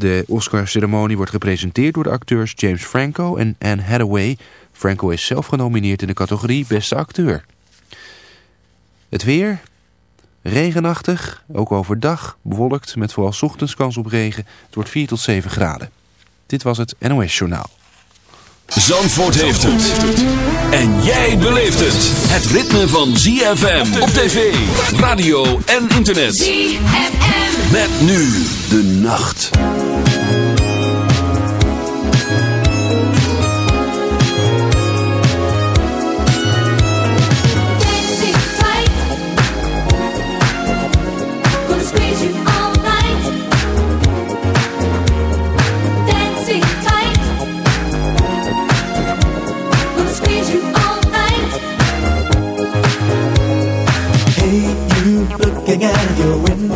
De Oscar-ceremonie wordt gepresenteerd door de acteurs James Franco en Anne Hathaway. Franco is zelf genomineerd in de categorie Beste Acteur. Het weer, regenachtig, ook overdag, bewolkt met vooral ochtends kans op regen. Het wordt 4 tot 7 graden. Dit was het NOS Journaal. Zandvoort heeft het. En jij beleeft het. Het ritme van ZFM op tv, radio en internet. ZFM. Met nu de nacht.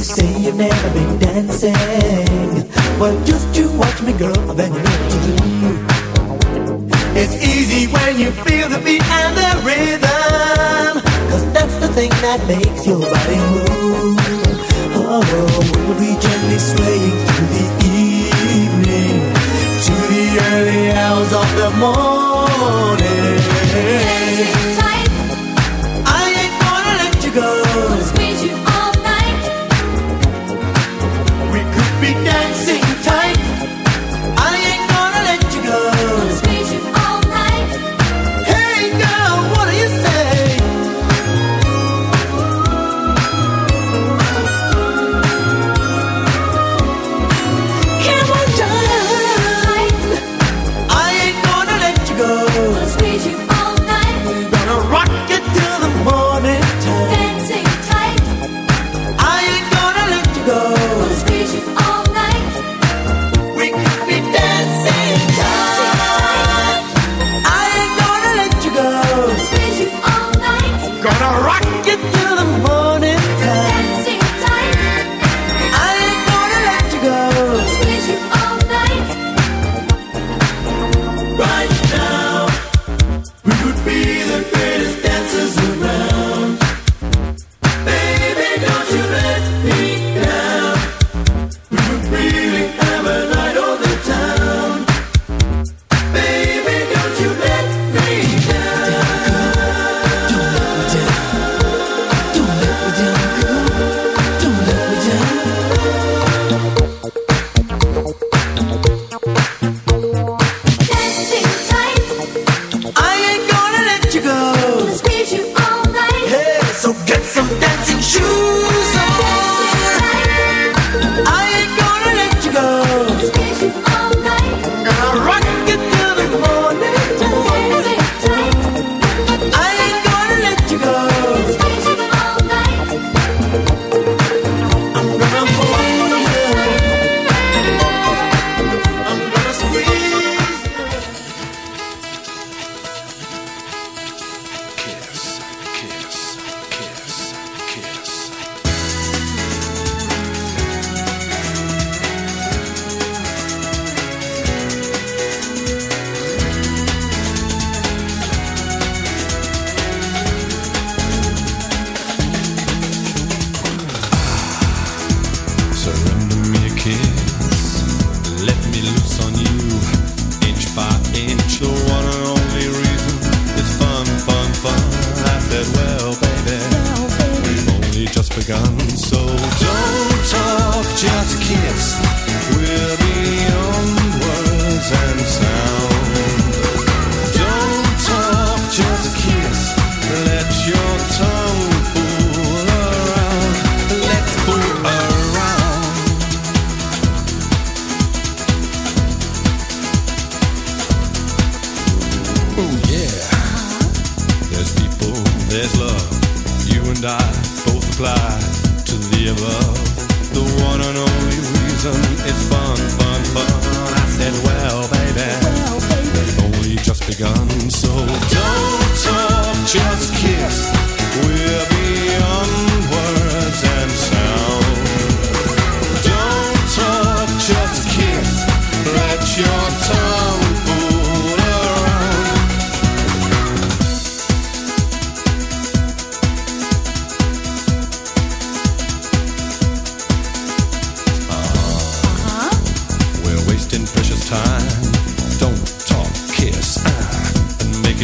Say you've never been dancing. Well, just you watch me, girl, then you know to do. It's easy when you feel the beat and the rhythm. Cause that's the thing that makes your body move.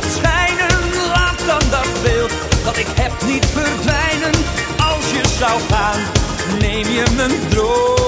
laat schijnen. Laat dan dat beeld dat ik heb niet verdwijnen. Als je zou gaan, neem je mijn droom.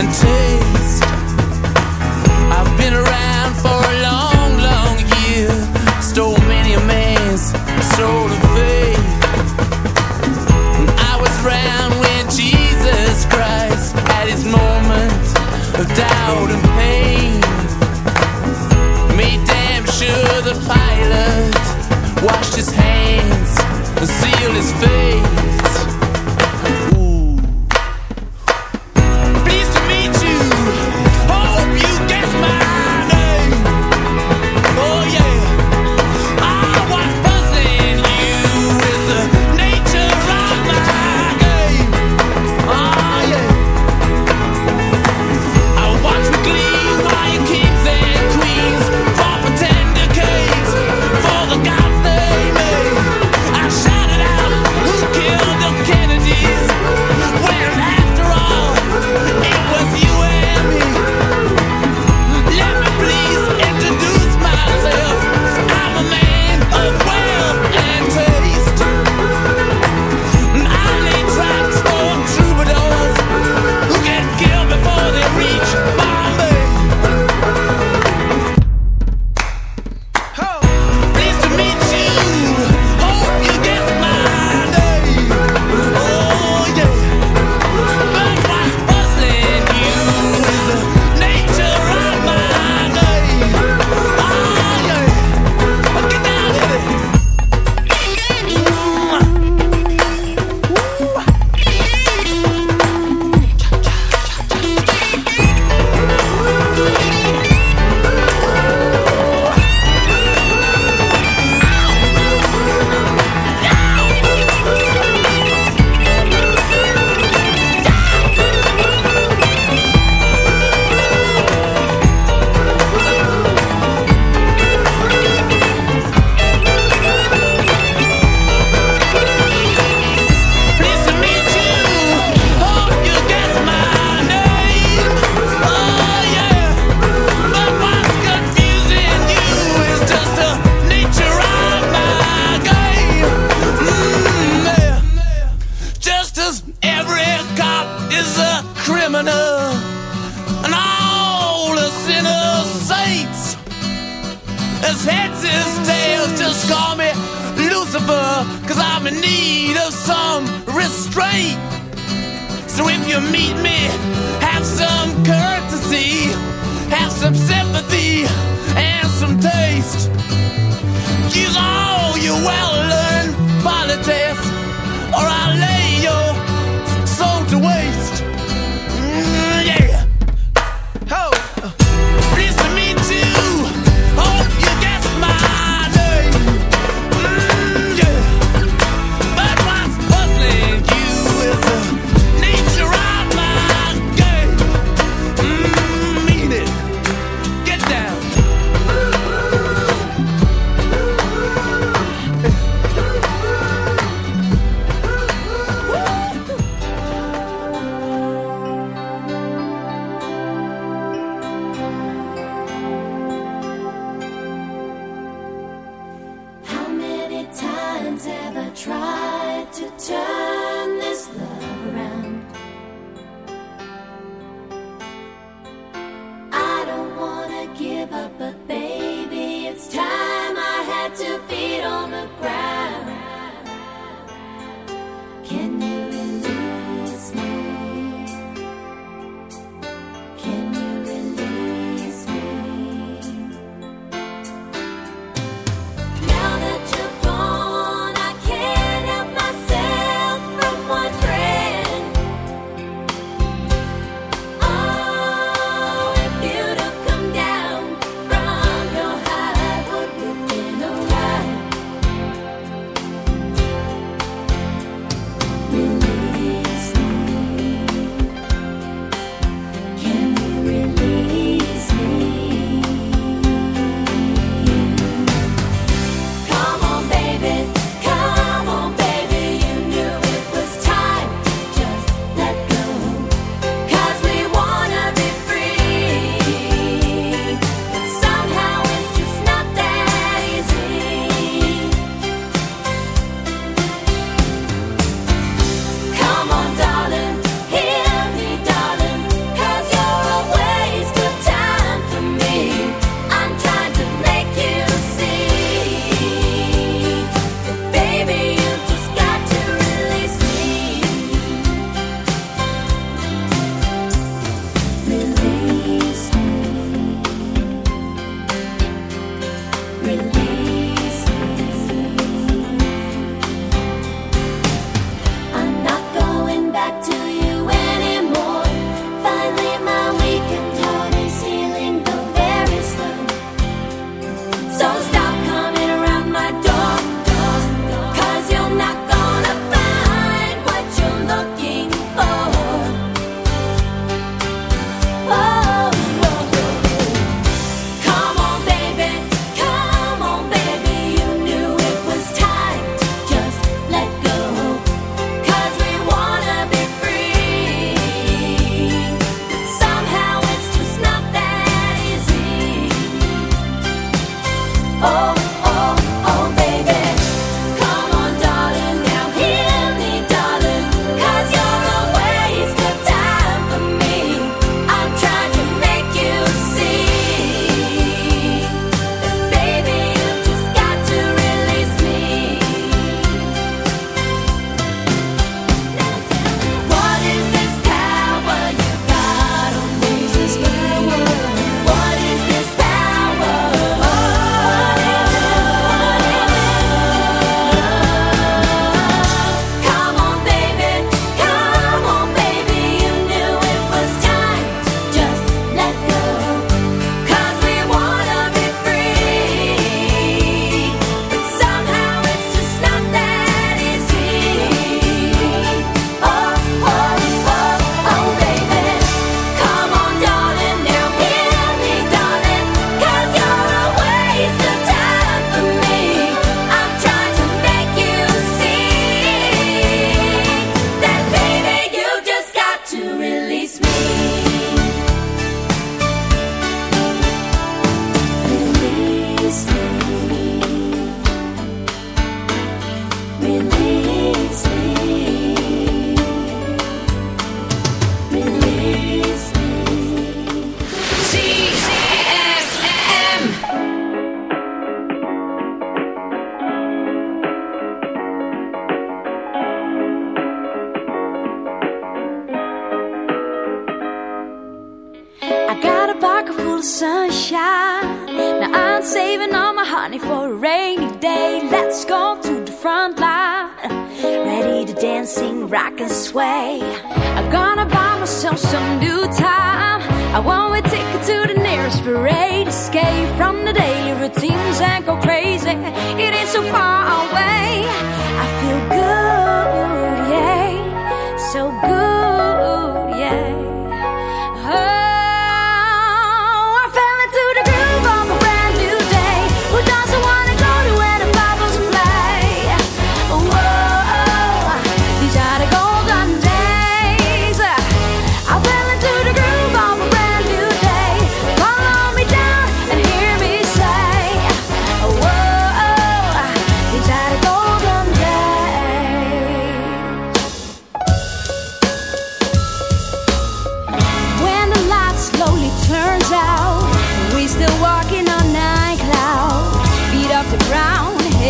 until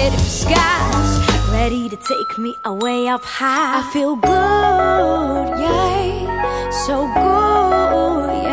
bitter skies, ready to take me away up high. I feel good, yeah, so good, yeah.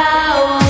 down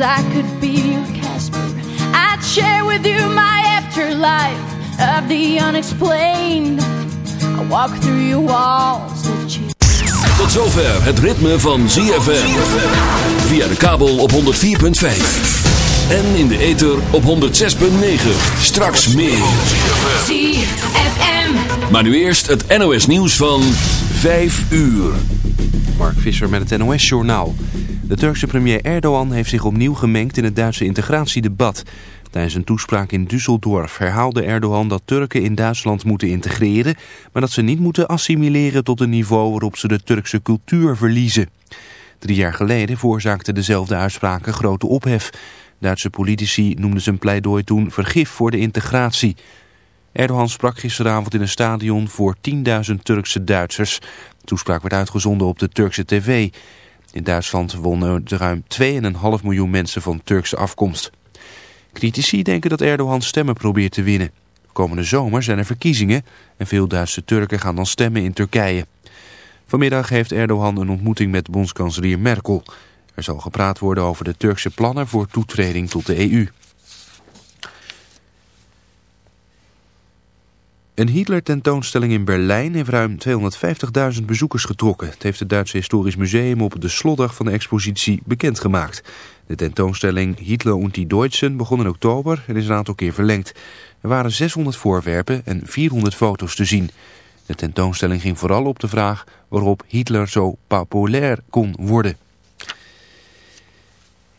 I could be your Casper. I'd share with you my afterlife of the unexplained. I walk through your walls that you Tot zover het ritme van ZFM. Via de kabel op 104.5. En in de ether op 106.9. Straks meer. ZFM. Maar nu eerst het NOS nieuws van 5 uur. Mark Visser met het NOS-journaal. De Turkse premier Erdogan heeft zich opnieuw gemengd in het Duitse integratiedebat. Tijdens een toespraak in Düsseldorf herhaalde Erdogan dat Turken in Duitsland moeten integreren... maar dat ze niet moeten assimileren tot een niveau waarop ze de Turkse cultuur verliezen. Drie jaar geleden veroorzaakte dezelfde uitspraken grote ophef. Duitse politici noemden zijn pleidooi toen vergif voor de integratie. Erdogan sprak gisteravond in een stadion voor 10.000 Turkse Duitsers. De toespraak werd uitgezonden op de Turkse tv. In Duitsland wonen er ruim 2,5 miljoen mensen van Turkse afkomst. Critici denken dat Erdogan stemmen probeert te winnen. Komende zomer zijn er verkiezingen en veel Duitse Turken gaan dan stemmen in Turkije. Vanmiddag heeft Erdogan een ontmoeting met bondskanselier Merkel. Er zal gepraat worden over de Turkse plannen voor toetreding tot de EU. Een Hitler-tentoonstelling in Berlijn heeft ruim 250.000 bezoekers getrokken. Het heeft het Duitse Historisch Museum op de slotdag van de expositie bekendgemaakt. De tentoonstelling Hitler und die Deutschen begon in oktober en is een aantal keer verlengd. Er waren 600 voorwerpen en 400 foto's te zien. De tentoonstelling ging vooral op de vraag waarop Hitler zo populair kon worden.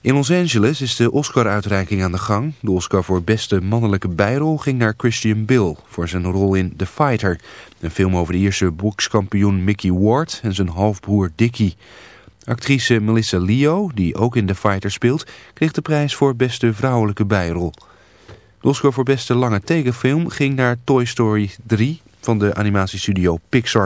In Los Angeles is de Oscar-uitreiking aan de gang. De Oscar voor beste mannelijke bijrol ging naar Christian Bale voor zijn rol in The Fighter. Een film over de Ierse bokskampioen Mickey Ward en zijn halfbroer Dickie. Actrice Melissa Leo, die ook in The Fighter speelt, kreeg de prijs voor beste vrouwelijke bijrol. De Oscar voor beste lange tekenfilm ging naar Toy Story 3 van de animatiestudio Pixar.